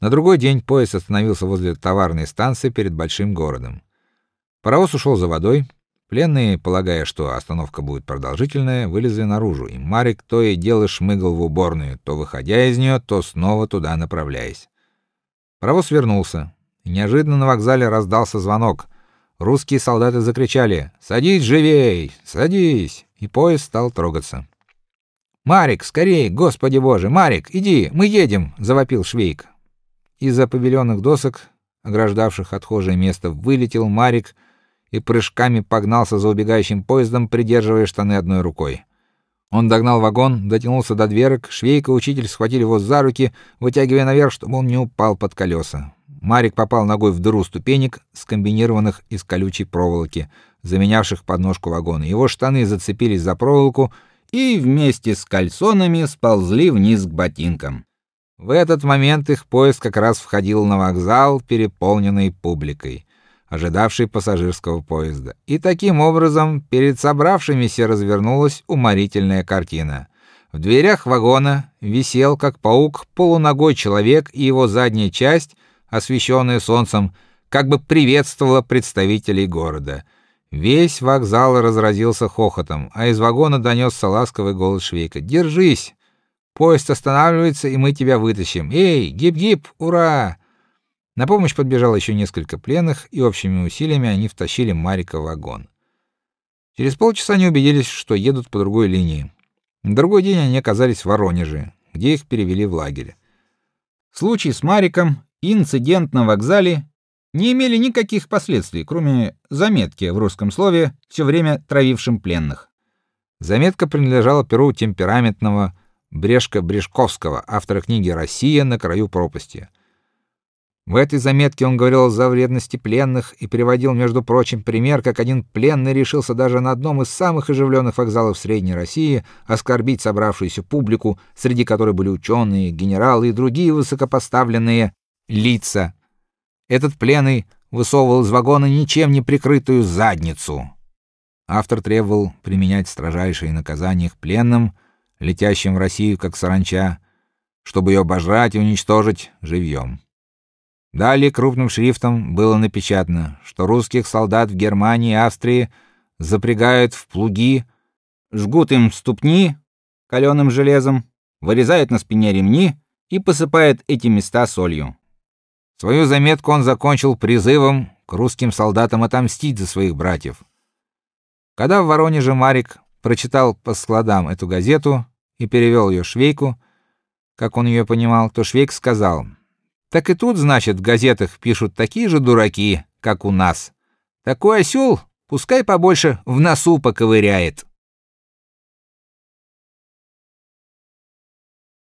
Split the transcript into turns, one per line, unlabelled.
На другой день поезд остановился возле товарной станции перед большим городом. Паровоз ушел за водой. Пленные, полагая, что остановка будет продолжительная, вылезли наружу, и Марик то и дело шмыгал в уборную, то выходя из нее, то снова туда направляясь. Паровоз вернулся. И неожиданно на вокзале раздался звонок. Русские солдаты закричали: "Садись живей, садись!" И поезд стал трогаться. "Марик, скорей, Господи Боже, Марик, иди, мы едем", завопил Швейк. Из-за павильонных досок, ограждавших отхожее место, вылетел Марик и прыжками погнался за убегающим поездом, придерживая штаны одной рукой. Он догнал вагон, дотянулся до дверок, Швейка и учитель схватили его за руки, вытягивая наверх, чтобы он не упал под колеса. Марик попал ногой в дыру ступенек, скомбинированных из колючей проволоки, заменявших подножку вагона. Его штаны зацепились за проволоку и вместе с кальсонами сползли вниз к ботинкам. В этот момент их поезд как раз входил на вокзал, переполненный публикой, ожидавшей пассажирского поезда. И таким образом перед собравшимися развернулась уморительная картина. В дверях вагона висел как паук полуногой человек, и его задняя часть, освещенная солнцем, как бы приветствовала представителей города. Весь вокзал разразился хохотом, а из вагона донесся ласковый голос Швейка: "Держись! Поезд останавливается, и мы тебя вытащим. Эй, гип-гип, ура!" На помощь подбежало еще несколько пленных, и общими усилиями они втащили Марика в вагон. Через полчаса они убедились, что едут по другой линии. На другой день они оказались в Воронеже, где их перевели в лагерь. Случай с Мариком и инцидент на вокзале не имели никаких последствий, кроме заметки в русском слове, все время травившим пленных. Заметка принадлежала перу темпераментного Брешко-Брешковского, автора книги Россия на краю пропасти. В этой заметке он говорил о вредности пленных и приводил, между прочим, пример, как один пленный решился даже на одном из самых оживленных вокзалов Средней России оскорбить собравшуюся публику, среди которой были ученые, генералы и другие высокопоставленные лица. Этот пленный высовывал из вагона ничем не прикрытую задницу. Автор требовал применять строжайшие наказания к пленным, летящим в Россию как саранча, чтобы ее обожрать и уничтожить живьем. Далее крупным шрифтом было напечатано, что русских солдат в Германии и Австрии запрягают в плуги, жгут им ступни каленым железом, вырезают на спине ремни и посыпают эти места солью. Свою заметку он закончил призывом к русским солдатам отомстить за своих братьев. Когда в Воронеже Марик прочитал по складам эту газету и перевел ее Швейку, как он ее понимал, то Швейк сказал: "Так и тут, значит, в газетах пишут такие же дураки, как у нас. Такой осел, пускай побольше в носу поковыряет".